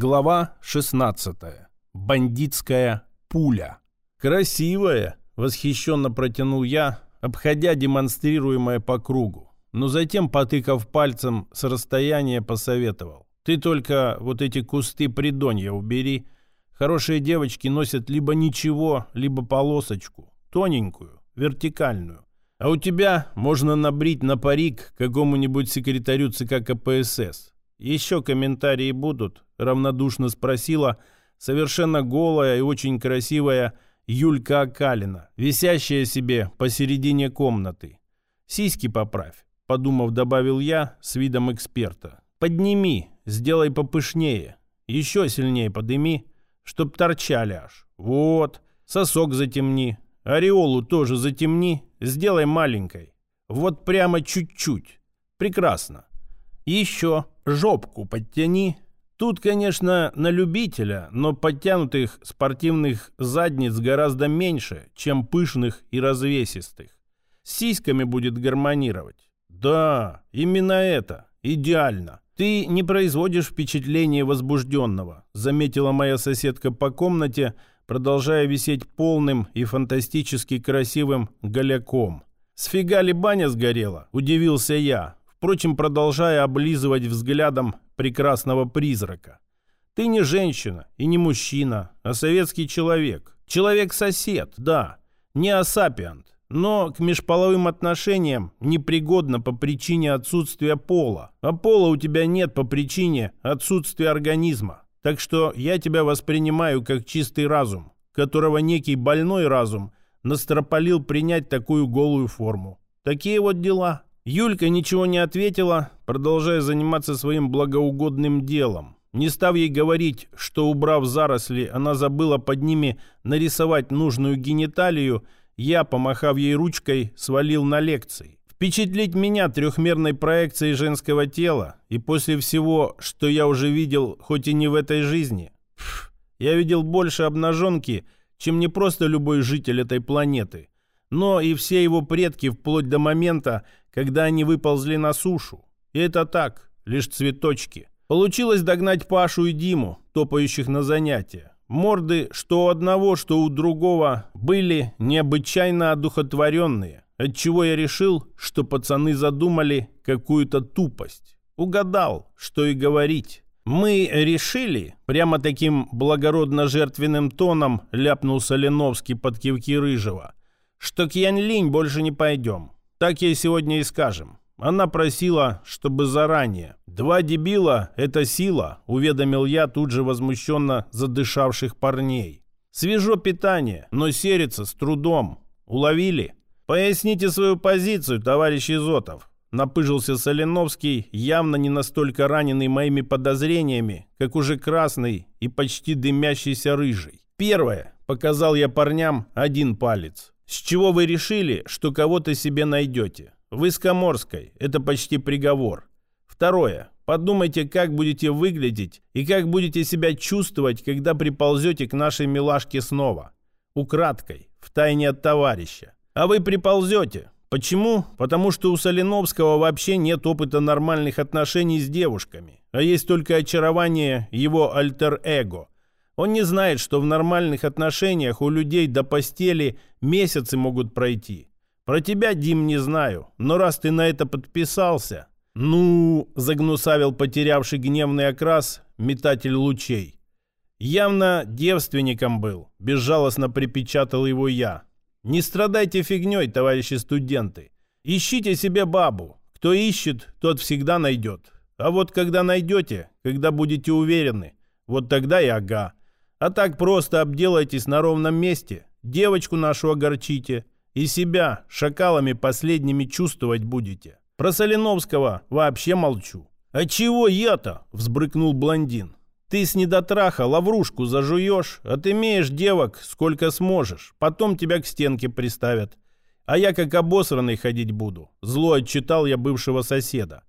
Глава 16. Бандитская пуля. «Красивая!» — восхищенно протянул я, обходя демонстрируемое по кругу. Но затем, потыкав пальцем с расстояния, посоветовал. «Ты только вот эти кусты придонья убери. Хорошие девочки носят либо ничего, либо полосочку. Тоненькую, вертикальную. А у тебя можно набрить на парик какому-нибудь секретарю ЦК КПСС. Еще комментарии будут?» — равнодушно спросила совершенно голая и очень красивая Юлька Акалина, висящая себе посередине комнаты. «Сиськи поправь», — подумав, добавил я с видом эксперта. «Подними, сделай попышнее, еще сильнее подыми, чтоб торчали аж. Вот, сосок затемни, ореолу тоже затемни, сделай маленькой. Вот прямо чуть-чуть. Прекрасно. Еще жопку подтяни, Тут, конечно, на любителя, но подтянутых спортивных задниц гораздо меньше, чем пышных и развесистых. С сиськами будет гармонировать. Да, именно это. Идеально. Ты не производишь впечатление возбужденного, заметила моя соседка по комнате, продолжая висеть полным и фантастически красивым голяком. «Сфига ли баня сгорела?» – удивился я, впрочем, продолжая облизывать взглядом прекрасного призрака. Ты не женщина и не мужчина, а советский человек. Человек-сосед, да, не асапиант, но к межполовым отношениям непригодно по причине отсутствия пола. А пола у тебя нет по причине отсутствия организма. Так что я тебя воспринимаю как чистый разум, которого некий больной разум настропалил принять такую голую форму. Такие вот дела. Юлька ничего не ответила, продолжая заниматься своим благоугодным делом. Не став ей говорить, что, убрав заросли, она забыла под ними нарисовать нужную гениталию, я, помахав ей ручкой, свалил на лекции. Впечатлить меня трехмерной проекцией женского тела и после всего, что я уже видел, хоть и не в этой жизни. Я видел больше обнаженки, чем не просто любой житель этой планеты, но и все его предки вплоть до момента, когда они выползли на сушу. И это так, лишь цветочки. Получилось догнать Пашу и Диму, топающих на занятия. Морды, что у одного, что у другого, были необычайно одухотворенные, отчего я решил, что пацаны задумали какую-то тупость. Угадал, что и говорить. Мы решили, прямо таким благородно-жертвенным тоном ляпнул Соленовский под кивки Рыжего, что к Янь-Линь больше не пойдем. Так ей сегодня и скажем. Она просила, чтобы заранее. Два дебила — это сила, уведомил я тут же возмущенно задышавших парней. Свежо питание, но серится с трудом. Уловили? Поясните свою позицию, товарищ Изотов. Напыжился Соленовский, явно не настолько раненый моими подозрениями, как уже красный и почти дымящийся рыжий. Первое. Показал я парням один палец. С чего вы решили, что кого-то себе найдете? Вы с Коморской. Это почти приговор. Второе. Подумайте, как будете выглядеть и как будете себя чувствовать, когда приползете к нашей милашке снова. Украдкой, втайне от товарища. А вы приползете. Почему? Потому что у Соленовского вообще нет опыта нормальных отношений с девушками, а есть только очарование его альтер-эго – он не знает, что в нормальных отношениях у людей до постели месяцы могут пройти. Про тебя, Дим, не знаю, но раз ты на это подписался... Ну, загнусавил потерявший гневный окрас метатель лучей. Явно девственником был, безжалостно припечатал его я. Не страдайте фигней, товарищи студенты. Ищите себе бабу. Кто ищет, тот всегда найдет. А вот когда найдете, когда будете уверены, вот тогда и ага. А так просто обделайтесь на ровном месте, девочку нашу огорчите и себя шакалами последними чувствовать будете. Про Соленовского вообще молчу. «А чего я-то?» – взбрыкнул блондин. «Ты с недотраха лаврушку зажуешь, а ты имеешь девок сколько сможешь, потом тебя к стенке приставят. А я как обосранный ходить буду», – зло отчитал я бывшего соседа.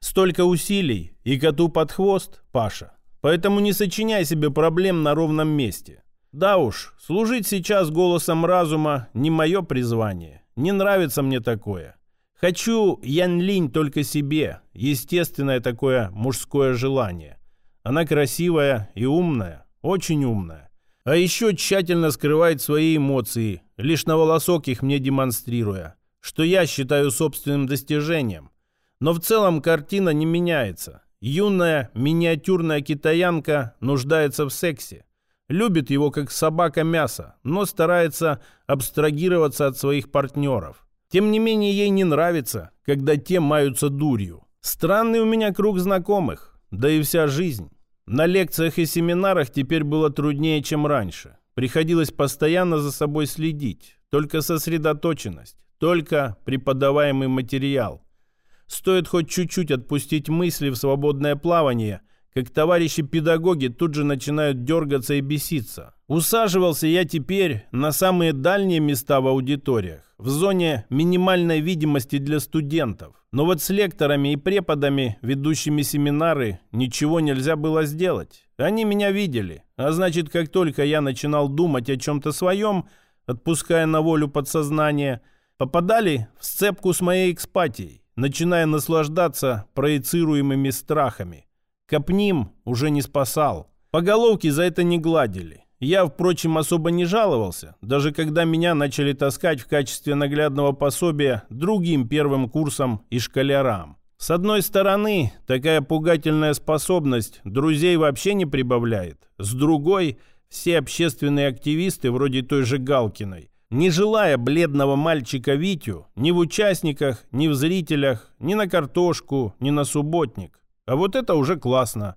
«Столько усилий и коту под хвост, Паша, Поэтому не сочиняй себе проблем на ровном месте. Да уж, служить сейчас голосом разума не мое призвание. Не нравится мне такое. Хочу Ян Линь только себе. Естественное такое мужское желание. Она красивая и умная, очень умная. А еще тщательно скрывает свои эмоции, лишь на волосок их мне демонстрируя, что я считаю собственным достижением. Но в целом картина не меняется. Юная миниатюрная китаянка нуждается в сексе. Любит его как собака мясо, но старается абстрагироваться от своих партнеров. Тем не менее, ей не нравится, когда те маются дурью. Странный у меня круг знакомых, да и вся жизнь. На лекциях и семинарах теперь было труднее, чем раньше. Приходилось постоянно за собой следить. Только сосредоточенность, только преподаваемый материал. Стоит хоть чуть-чуть отпустить мысли в свободное плавание, как товарищи-педагоги тут же начинают дергаться и беситься. Усаживался я теперь на самые дальние места в аудиториях, в зоне минимальной видимости для студентов. Но вот с лекторами и преподами, ведущими семинары, ничего нельзя было сделать. Они меня видели, а значит, как только я начинал думать о чем-то своем, отпуская на волю подсознание, попадали в сцепку с моей экспатией начиная наслаждаться проецируемыми страхами. Капним уже не спасал. По головке за это не гладили. Я, впрочем, особо не жаловался, даже когда меня начали таскать в качестве наглядного пособия другим первым курсом и школярам. С одной стороны, такая пугательная способность друзей вообще не прибавляет. С другой, все общественные активисты, вроде той же Галкиной, не желая бледного мальчика Витю ни в участниках, ни в зрителях, ни на картошку, ни на субботник. А вот это уже классно.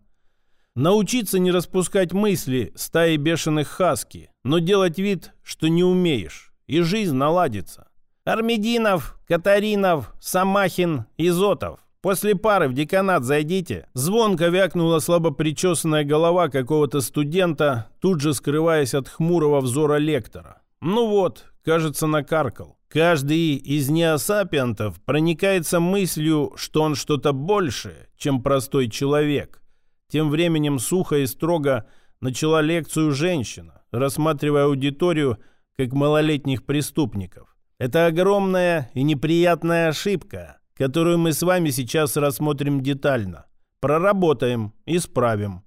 Научиться не распускать мысли стаи бешеных хаски, но делать вид, что не умеешь, и жизнь наладится. Армединов, Катаринов, Самахин, Изотов. После пары в деканат зайдите. Звонко вякнула слабо причесанная голова какого-то студента, тут же скрываясь от хмурого взора лектора. Ну вот, кажется, накаркал. Каждый из неосапиантов проникается мыслью, что он что-то большее, чем простой человек. Тем временем сухо и строго начала лекцию женщина, рассматривая аудиторию как малолетних преступников. Это огромная и неприятная ошибка, которую мы с вами сейчас рассмотрим детально. Проработаем, исправим.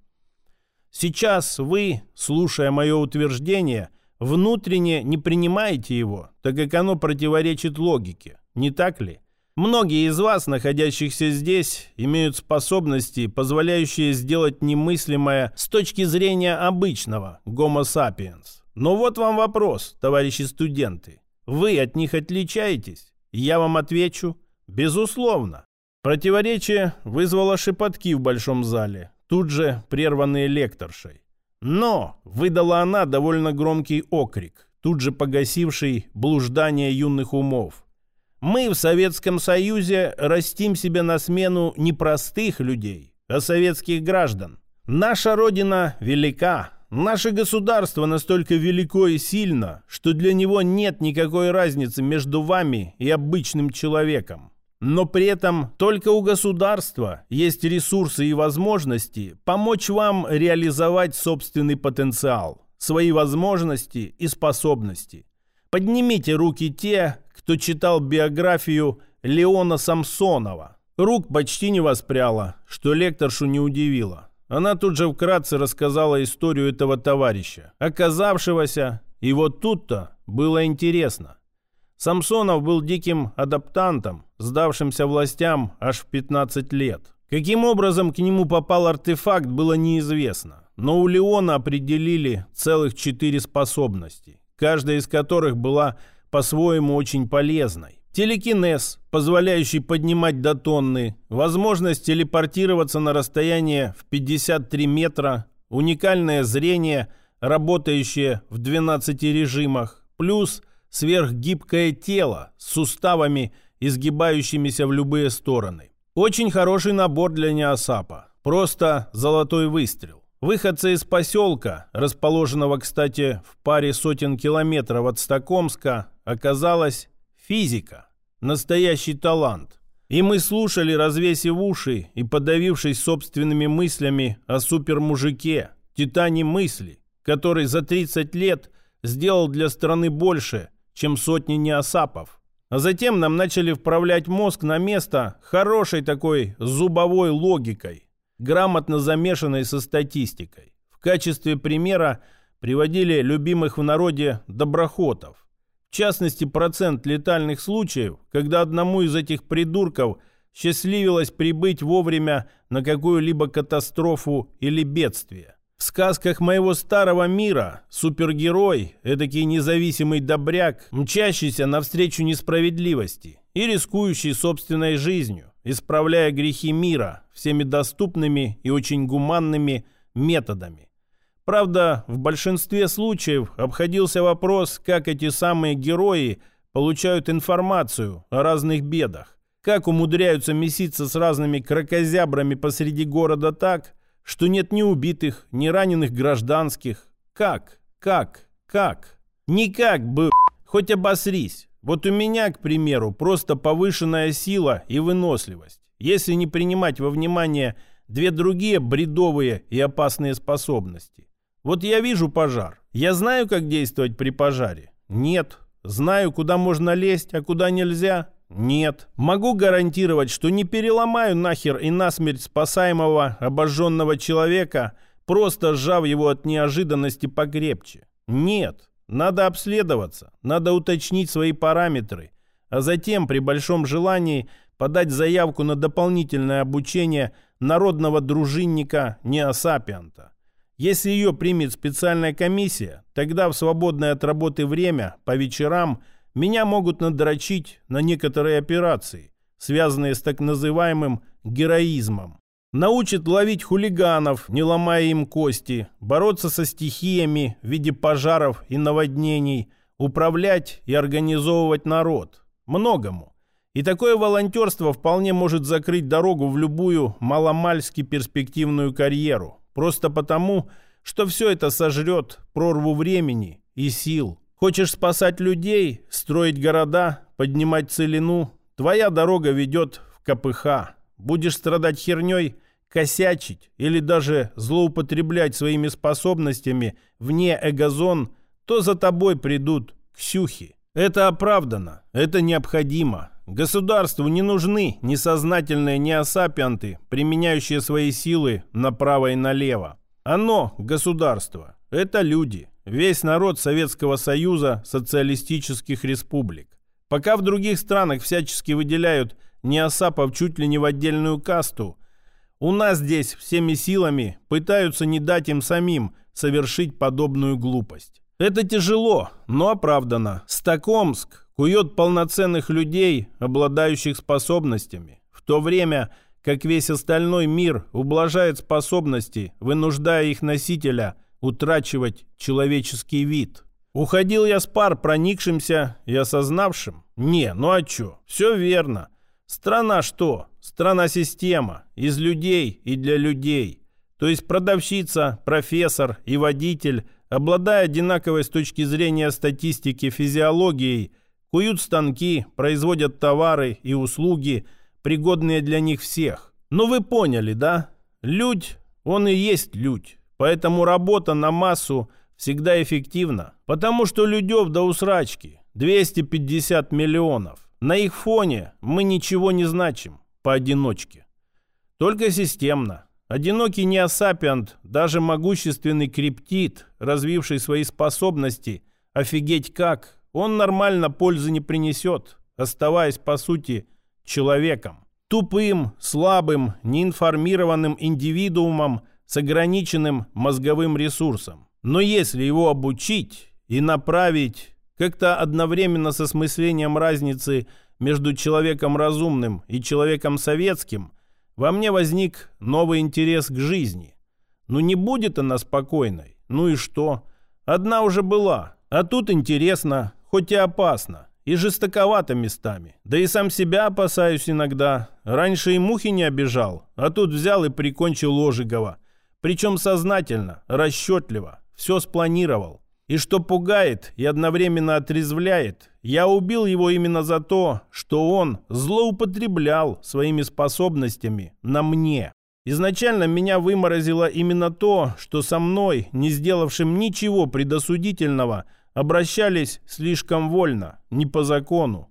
Сейчас вы, слушая мое утверждение, внутренне не принимаете его, так как оно противоречит логике, не так ли? Многие из вас, находящихся здесь, имеют способности, позволяющие сделать немыслимое с точки зрения обычного Homo sapiens. Но вот вам вопрос, товарищи студенты. Вы от них отличаетесь? Я вам отвечу. Безусловно. Противоречие вызвало шепотки в большом зале, тут же прерванные лекторшей. Но выдала она довольно громкий окрик, тут же погасивший блуждание юных умов. Мы в Советском Союзе растим себе на смену не простых людей, а советских граждан. Наша Родина велика, наше государство настолько велико и сильно, что для него нет никакой разницы между вами и обычным человеком. Но при этом только у государства есть ресурсы и возможности помочь вам реализовать собственный потенциал, свои возможности и способности. Поднимите руки те, кто читал биографию Леона Самсонова. Рук почти не воспряло, что лекторшу не удивило. Она тут же вкратце рассказала историю этого товарища, оказавшегося, и вот тут-то было интересно. Самсонов был диким адаптантом, сдавшимся властям аж в 15 лет. Каким образом к нему попал артефакт, было неизвестно. Но у Леона определили целых четыре способности, каждая из которых была по-своему очень полезной. Телекинез, позволяющий поднимать до тонны, возможность телепортироваться на расстояние в 53 метра, уникальное зрение, работающее в 12 режимах, плюс сверхгибкое тело с суставами, изгибающимися в любые стороны. Очень хороший набор для неосапа. Просто золотой выстрел. Выходцы из поселка, расположенного, кстати, в паре сотен километров от Стокомска, оказалась физика. Настоящий талант. И мы слушали, развесив уши и подавившись собственными мыслями о супермужике, титане мысли, который за 30 лет сделал для страны больше, чем сотни неосапов. А затем нам начали вправлять мозг на место хорошей такой зубовой логикой. грамотно замешанной со статистикой. В качестве примера приводили любимых в народе доброхотов. В частности, процент летальных случаев, когда одному из этих придурков счастливилось прибыть вовремя на какую-либо катастрофу или бедствие. В сказках моего старого мира супергерой, эдакий независимый добряк, мчащийся навстречу несправедливости и рискующий собственной жизнью, исправляя грехи мира всеми доступными и очень гуманными методами. Правда, в большинстве случаев обходился вопрос, как эти самые герои получают информацию о разных бедах, как умудряются меситься с разными крокозябрами посреди города так, что нет ни убитых, ни раненых гражданских. Как? Как? Как? Никак бы, хоть обосрись. Вот у меня, к примеру, просто повышенная сила и выносливость. Если не принимать во внимание две другие бредовые и опасные способности. Вот я вижу пожар. Я знаю, как действовать при пожаре? Нет. Знаю, куда можно лезть, а куда нельзя? Нет. Могу гарантировать, что не переломаю нахер и насмерть спасаемого обожженного человека, просто сжав его от неожиданности покрепче. Нет. Надо обследоваться, надо уточнить свои параметры, а затем при большом желании подать заявку на дополнительное обучение народного дружинника Неосапианта. Если ее примет специальная комиссия, тогда в свободное от работы время по вечерам – меня могут надрочить на некоторые операции, связанные с так называемым героизмом. Научат ловить хулиганов, не ломая им кости, бороться со стихиями в виде пожаров и наводнений, управлять и организовывать народ. Многому. И такое волонтерство вполне может закрыть дорогу в любую маломальски перспективную карьеру. Просто потому, что все это сожрет прорву времени и сил. Хочешь спасать людей, строить города, поднимать целину? Твоя дорога ведет в КПХ. Будешь страдать херней, косячить или даже злоупотреблять своими способностями вне эгозон, то за тобой придут ксюхи. Это оправдано, это необходимо. Государству не нужны несознательные неосапианты, применяющие свои силы направо и налево. Оно, государство, это люди, весь народ Советского Союза социалистических республик. Пока в других странах всячески выделяют неосапов чуть ли не в отдельную касту, у нас здесь всеми силами пытаются не дать им самим совершить подобную глупость. Это тяжело, но оправдано. Стокомск кует полноценных людей, обладающих способностями, в то время как весь остальной мир ублажает способности, вынуждая их носителя – утрачивать человеческий вид. Уходил я с пар проникшимся и осознавшим? Не, ну а чё? Все верно. Страна что? Страна-система. Из людей и для людей. То есть продавщица, профессор и водитель, обладая одинаковой с точки зрения статистики физиологией, куют станки, производят товары и услуги, пригодные для них всех. Ну вы поняли, да? Людь, он и есть людь. Поэтому работа на массу всегда эффективна, потому что людев до усрачки 250 миллионов. На их фоне мы ничего не значим поодиночке. Только системно. Одинокий неосапиант, даже могущественный криптит, развивший свои способности, офигеть как, он нормально пользы не принесет, оставаясь, по сути, человеком. Тупым, слабым, неинформированным индивидуумом – с ограниченным мозговым ресурсом. Но если его обучить и направить как-то одновременно с осмыслением разницы между человеком разумным и человеком советским, во мне возник новый интерес к жизни. Ну не будет она спокойной. Ну и что? Одна уже была. А тут интересно, хоть и опасно. И жестоковато местами. Да и сам себя опасаюсь иногда. Раньше и мухи не обижал, а тут взял и прикончил Ожегова. Причем сознательно, расчетливо, все спланировал. И что пугает и одновременно отрезвляет, я убил его именно за то, что он злоупотреблял своими способностями на мне. Изначально меня выморозило именно то, что со мной, не сделавшим ничего предосудительного, обращались слишком вольно, не по закону.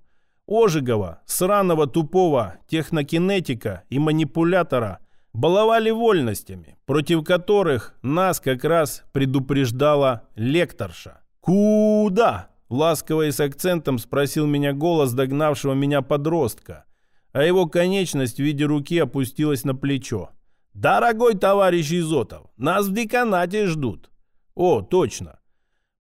Ожегова, сраного тупого технокинетика и манипулятора – баловали вольностями, против которых нас как раз предупреждала лекторша. «Куда?» – ласково и с акцентом спросил меня голос догнавшего меня подростка, а его конечность в виде руки опустилась на плечо. «Дорогой товарищ Изотов, нас в деканате ждут». «О, точно.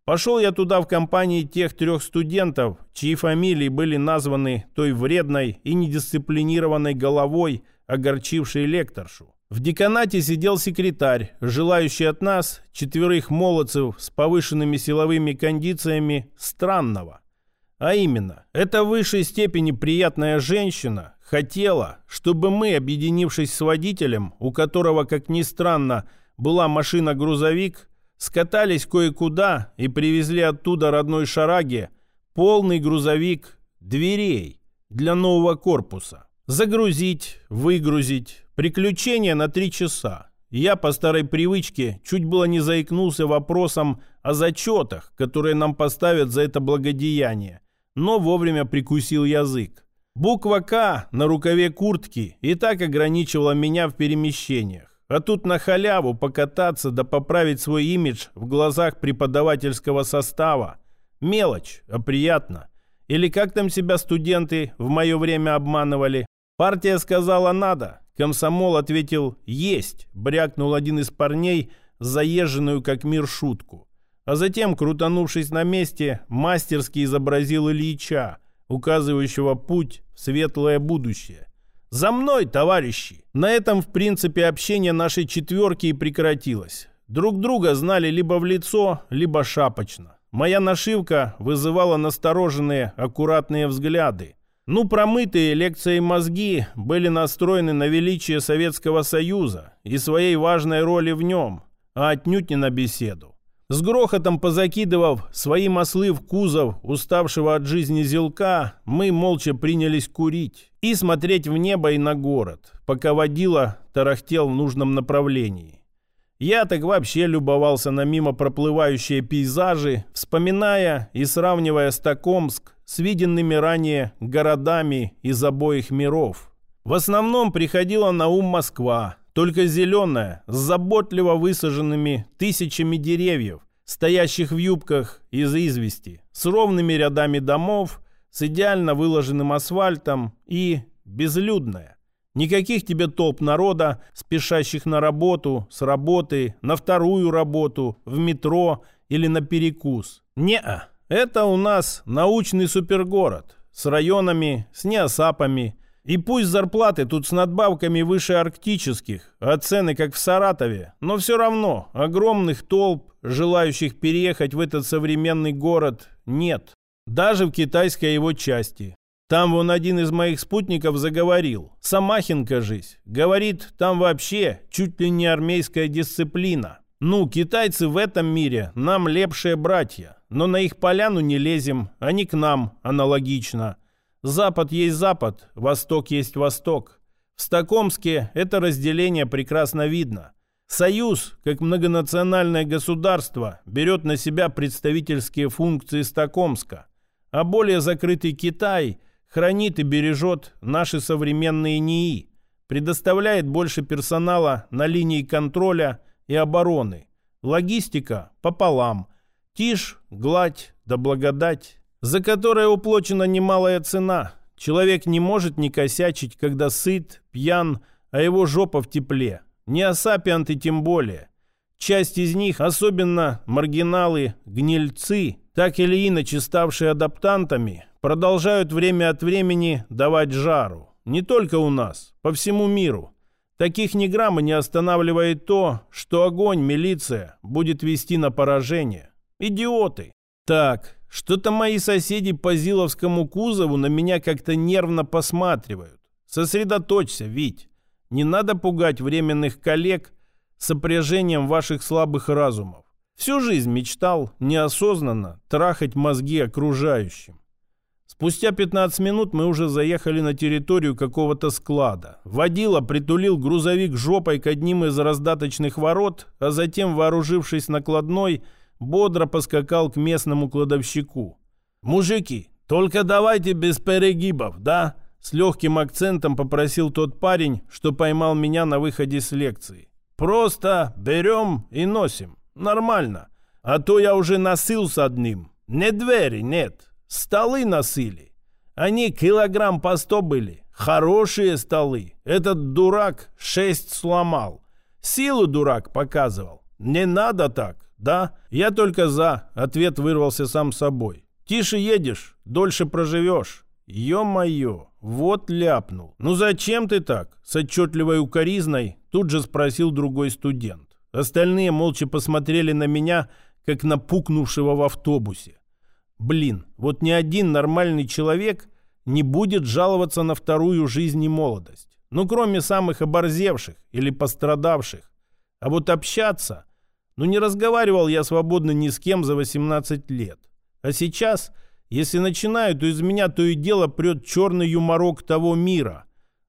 Пошел я туда в компании тех трех студентов, чьи фамилии были названы той вредной и недисциплинированной головой, огорчившей лекторшу. В деканате сидел секретарь, желающий от нас, четверых молодцев с повышенными силовыми кондициями, странного. А именно, эта в высшей степени приятная женщина хотела, чтобы мы, объединившись с водителем, у которого, как ни странно, была машина-грузовик, скатались кое-куда и привезли оттуда родной шараге полный грузовик дверей для нового корпуса. Загрузить, выгрузить, приключения на три часа. Я по старой привычке чуть было не заикнулся вопросом о зачетах, которые нам поставят за это благодеяние, но вовремя прикусил язык. Буква «К» на рукаве куртки и так ограничивала меня в перемещениях. А тут на халяву покататься да поправить свой имидж в глазах преподавательского состава. Мелочь, а приятно. Или как там себя студенты в мое время обманывали? Партия сказала «надо». Комсомол ответил «есть», брякнул один из парней заезженную как мир шутку. А затем, крутанувшись на месте, мастерски изобразил Ильича, указывающего путь в светлое будущее. «За мной, товарищи!» На этом, в принципе, общение нашей четверки и прекратилось. Друг друга знали либо в лицо, либо шапочно. Моя нашивка вызывала настороженные, аккуратные взгляды. Ну, промытые лекцией мозги были настроены на величие Советского Союза и своей важной роли в нем, а отнюдь не на беседу. С грохотом позакидывав свои маслы в кузов уставшего от жизни зелка, мы молча принялись курить и смотреть в небо и на город, пока водила тарахтел в нужном направлении. Я так вообще любовался на мимо проплывающие пейзажи, вспоминая и сравнивая Стокомск с виденными ранее городами из обоих миров. В основном приходила на ум Москва, только зеленая, с заботливо высаженными тысячами деревьев, стоящих в юбках из извести, с ровными рядами домов, с идеально выложенным асфальтом и безлюдная. Никаких тебе толп народа, спешащих на работу, с работы, на вторую работу, в метро или на перекус. Не-а. Это у нас научный супергород с районами, с неосапами, и пусть зарплаты тут с надбавками выше арктических, а цены как в Саратове, но все равно огромных толп, желающих переехать в этот современный город, нет. Даже в китайской его части. Там вон один из моих спутников заговорил. Самахин, кажись. Говорит, там вообще чуть ли не армейская дисциплина. Ну, китайцы в этом мире нам лепшие братья. Но на их поляну не лезем, они к нам аналогично. Запад есть Запад, Восток есть Восток. В Стокомске это разделение прекрасно видно. Союз, как многонациональное государство, берет на себя представительские функции Стокомска, а более закрытый Китай хранит и бережет наши современные НИИ, предоставляет больше персонала на линии контроля и обороны. Логистика пополам. Тишь, гладь да благодать за которое уплочена немалая цена. Человек не может не косячить, когда сыт, пьян, а его жопа в тепле. Не асапианты тем более. Часть из них, особенно маргиналы, гнильцы, так или иначе ставшие адаптантами, продолжают время от времени давать жару. Не только у нас, по всему миру. Таких ни грамма не останавливает то, что огонь милиция будет вести на поражение. Идиоты. Так, что-то мои соседи по Зиловскому кузову на меня как-то нервно посматривают. Сосредоточься, Вить. Не надо пугать временных коллег сопряжением ваших слабых разумов. Всю жизнь мечтал неосознанно трахать мозги окружающим. Спустя 15 минут мы уже заехали на территорию какого-то склада. Водила притулил грузовик жопой к одним из раздаточных ворот, а затем, вооружившись накладной, бодро поскакал к местному кладовщику. «Мужики, только давайте без перегибов, да? С легким акцентом попросил тот парень, что поймал меня на выходе с лекции. «Просто берем и носим. Нормально. А то я уже носил с одним. Не двери, нет. Столы носили. Они килограмм по сто были. Хорошие столы. Этот дурак шесть сломал. Силу дурак показывал. Не надо так, да? Я только за. Ответ вырвался сам собой. Тише едешь, дольше проживешь. Ё-моё, вот ляпнул. Ну зачем ты так? С отчетливой укоризной тут же спросил другой студент. Остальные молча посмотрели на меня, как на пукнувшего в автобусе. Блин, вот ни один нормальный человек не будет жаловаться на вторую жизнь и молодость. Ну, кроме самых оборзевших или пострадавших. А вот общаться... Ну, не разговаривал я свободно ни с кем за 18 лет. А сейчас, если начинаю, то из меня то и дело прет черный юморок того мира,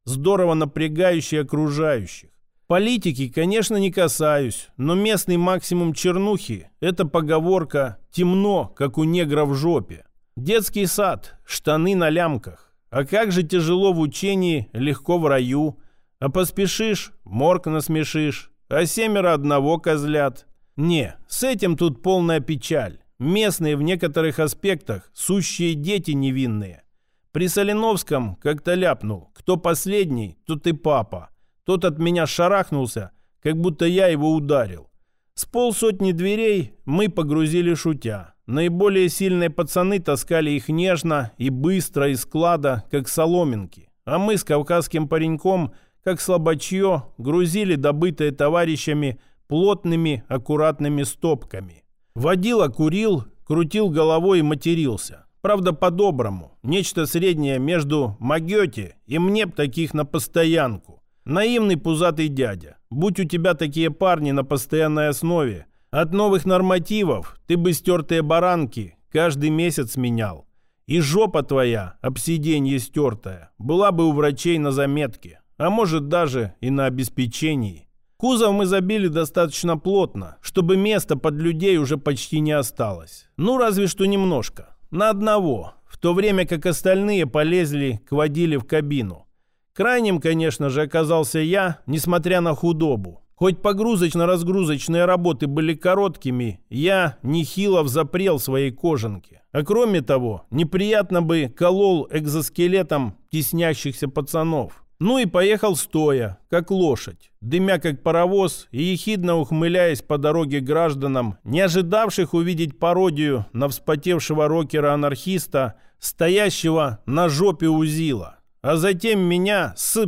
здорово напрягающий окружающих. Политики, конечно, не касаюсь, но местный максимум чернухи – это поговорка «темно, как у негра в жопе». Детский сад, штаны на лямках. А как же тяжело в учении, легко в раю. А поспешишь – морг насмешишь. А семеро одного козлят. Не, с этим тут полная печаль. Местные в некоторых аспектах сущие дети невинные. При Соленовском как-то ляпнул. Кто последний, тот и папа. Тот от меня шарахнулся, как будто я его ударил. С полсотни дверей мы погрузили шутя. Наиболее сильные пацаны таскали их нежно и быстро из склада, как соломинки. А мы с кавказским пареньком, как слабачье, грузили добытые товарищами плотными, аккуратными стопками. Водила курил, крутил головой и матерился. Правда, по-доброму. Нечто среднее между «могете» и «мне б таких на постоянку». Наивный пузатый дядя. Будь у тебя такие парни на постоянной основе, от новых нормативов ты бы стертые баранки каждый месяц менял. И жопа твоя, обсиденье стертая, была бы у врачей на заметке, а может даже и на обеспечении. Кузов мы забили достаточно плотно, чтобы места под людей уже почти не осталось. Ну, разве что немножко. На одного, в то время как остальные полезли к водиле в кабину. Крайним, конечно же, оказался я, несмотря на худобу. Хоть погрузочно-разгрузочные работы были короткими, я нехило взапрел своей кожанке. А кроме того, неприятно бы колол экзоскелетом теснящихся пацанов. Ну и поехал стоя, как лошадь, дымя как паровоз и ехидно ухмыляясь по дороге гражданам, не ожидавших увидеть пародию на вспотевшего рокера-анархиста, стоящего на жопе узила а затем меня с...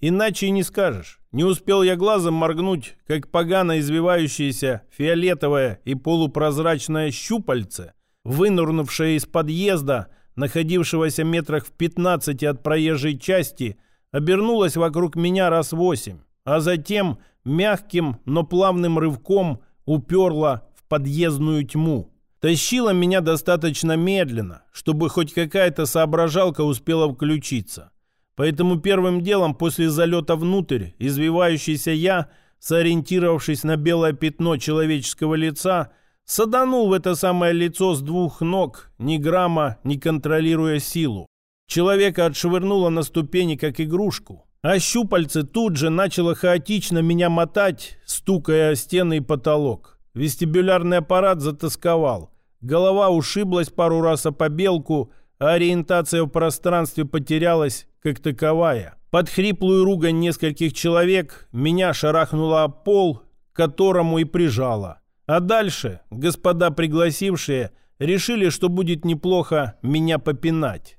Иначе и не скажешь. Не успел я глазом моргнуть, как погано извивающееся фиолетовое и полупрозрачное щупальце, вынурнувшее из подъезда, находившегося метрах в 15 от проезжей части, обернулось вокруг меня раз восемь, а затем мягким, но плавным рывком уперло в подъездную тьму. Тащила меня достаточно медленно, чтобы хоть какая-то соображалка успела включиться. Поэтому первым делом после залета внутрь, извивающийся я, сориентировавшись на белое пятно человеческого лица, саданул в это самое лицо с двух ног, ни грамма не контролируя силу. Человека отшвырнуло на ступени, как игрушку. А щупальце тут же начало хаотично меня мотать, стукая о стены и потолок. Вестибулярный аппарат затасковал. Голова ушиблась пару раз о побелку, а ориентация в пространстве потерялась как таковая. Под хриплую ругань нескольких человек меня шарахнуло о пол, к которому и прижало. А дальше господа пригласившие решили, что будет неплохо меня попинать.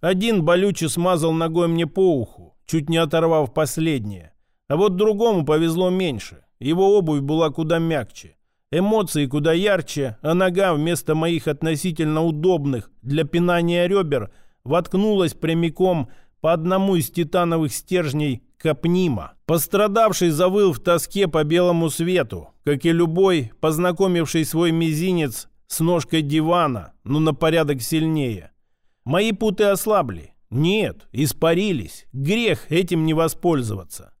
Один болюче смазал ногой мне по уху, чуть не оторвав последнее. А вот другому повезло меньше. Его обувь была куда мягче. Эмоции куда ярче, а нога вместо моих относительно удобных для пинания ребер воткнулась прямиком по одному из титановых стержней Капнима. Пострадавший завыл в тоске по белому свету, как и любой, познакомивший свой мизинец с ножкой дивана, но на порядок сильнее. Мои путы ослабли. Нет, испарились. Грех этим не воспользоваться.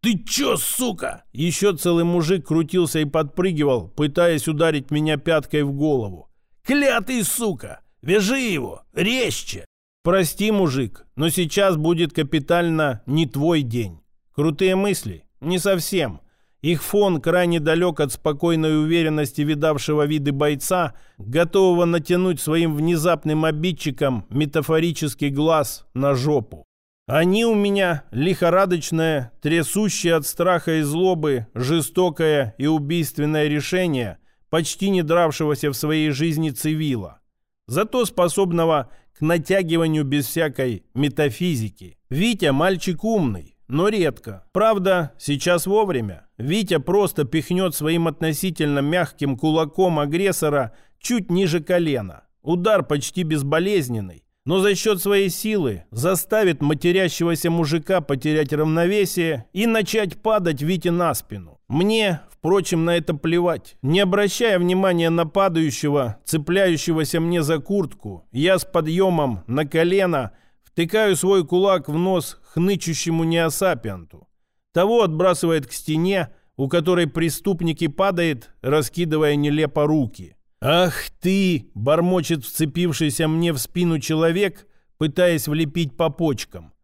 «Ты чё, сука?» Еще целый мужик крутился и подпрыгивал, пытаясь ударить меня пяткой в голову. «Клятый сука! Вяжи его! Резче!» Прости, мужик, но сейчас будет капитально не твой день. Крутые мысли? Не совсем. Их фон крайне далек от спокойной уверенности видавшего виды бойца, готового натянуть своим внезапным обидчиком метафорический глаз на жопу. Они у меня лихорадочное, трясущее от страха и злобы, жестокое и убийственное решение почти не дравшегося в своей жизни цивила. Зато способного к натягиванию без всякой метафизики. Витя мальчик умный, но редко. Правда, сейчас вовремя. Витя просто пихнет своим относительно мягким кулаком агрессора чуть ниже колена. Удар почти безболезненный, но за счет своей силы заставит матерящегося мужика потерять равновесие и начать падать Вите на спину. Мне, впрочем, на это плевать. Не обращая внимания на падающего, цепляющегося мне за куртку, я с подъемом на колено втыкаю свой кулак в нос хнычущему неосапианту. Того отбрасывает к стене, у которой преступник и падает, раскидывая нелепо руки. «Ах ты!» — бормочет вцепившийся мне в спину человек, пытаясь влепить по почкам.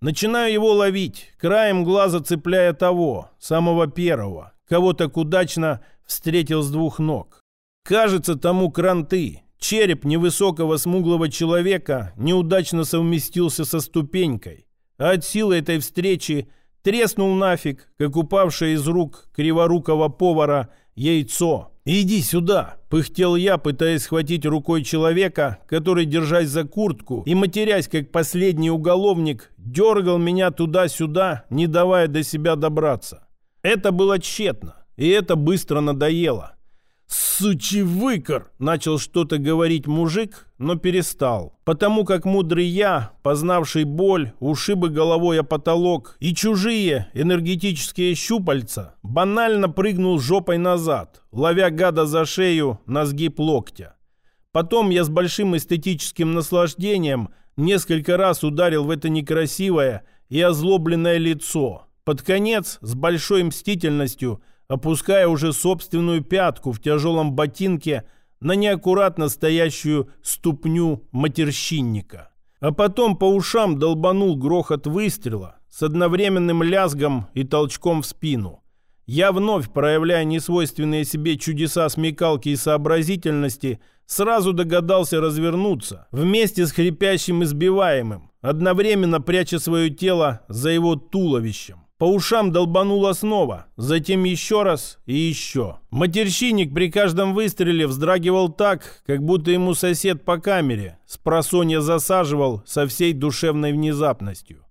Начинаю его ловить, краем глаза цепляя того, самого первого, кого так удачно встретил с двух ног. Кажется, тому кранты. Череп невысокого смуглого человека неудачно совместился со ступенькой. А от силы этой встречи треснул нафиг, как упавшее из рук криворукого повара яйцо. «Иди сюда!» – пыхтел я, пытаясь схватить рукой человека, который, держась за куртку и матерясь, как последний уголовник, дергал меня туда-сюда, не давая до себя добраться. Это было тщетно, и это быстро надоело. «Сучий выкор!» — начал что-то говорить мужик, но перестал. Потому как мудрый я, познавший боль, ушибы головой о потолок и чужие энергетические щупальца, банально прыгнул жопой назад, ловя гада за шею на сгиб локтя. Потом я с большим эстетическим наслаждением несколько раз ударил в это некрасивое и озлобленное лицо. Под конец, с большой мстительностью – опуская уже собственную пятку в тяжелом ботинке на неаккуратно стоящую ступню матерщинника. А потом по ушам долбанул грохот выстрела с одновременным лязгом и толчком в спину. Я вновь, проявляя несвойственные себе чудеса смекалки и сообразительности, сразу догадался развернуться вместе с хрипящим избиваемым, одновременно пряча свое тело за его туловищем. По ушам долбануло снова, затем еще раз и еще. Матерщинник при каждом выстреле вздрагивал так, как будто ему сосед по камере с просонья засаживал со всей душевной внезапностью.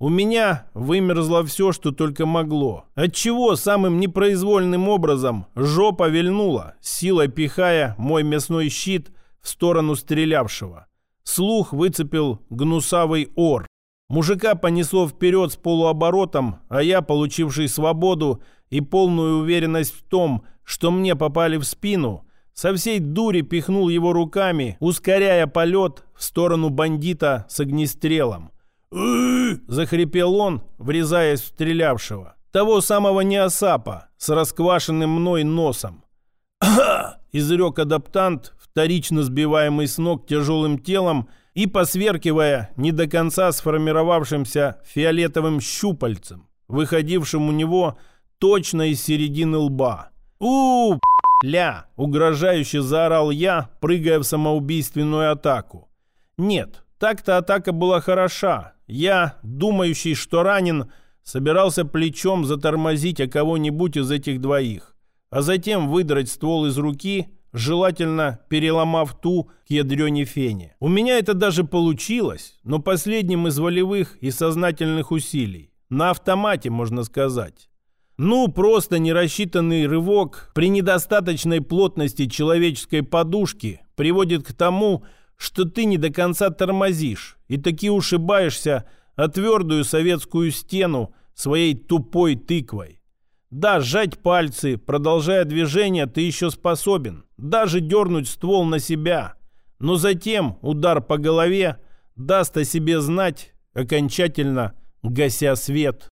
У меня вымерзло все, что только могло. Отчего самым непроизвольным образом жопа вильнула, силой пихая мой мясной щит в сторону стрелявшего. Слух выцепил гнусавый ор. Мужика понесло вперед с полуоборотом, а я, получивший свободу и полную уверенность в том, что мне попали в спину, со всей дури пихнул его руками, ускоряя полет в сторону бандита с огнестрелом. захрипел он, врезаясь в стрелявшего. Того самого неосапа с расквашенным мной носом. Изрек адаптант, вторично сбиваемый с ног тяжелым телом, и посверкивая не до конца сформировавшимся фиолетовым щупальцем, выходившим у него точно из середины лба. у ля! угрожающе заорал я, прыгая в самоубийственную атаку. Нет, так-то атака была хороша. Я, думающий, что ранен, собирался плечом затормозить о кого-нибудь из этих двоих, а затем выдрать ствол из руки желательно переломав ту к ядрене фене. У меня это даже получилось, но последним из волевых и сознательных усилий. На автомате, можно сказать. Ну, просто нерассчитанный рывок при недостаточной плотности человеческой подушки приводит к тому, что ты не до конца тормозишь и таки ушибаешься о твердую советскую стену своей тупой тыквой. Да, сжать пальцы, продолжая движение, ты еще способен. Даже дернуть ствол на себя. Но затем удар по голове даст о себе знать, окончательно гася свет.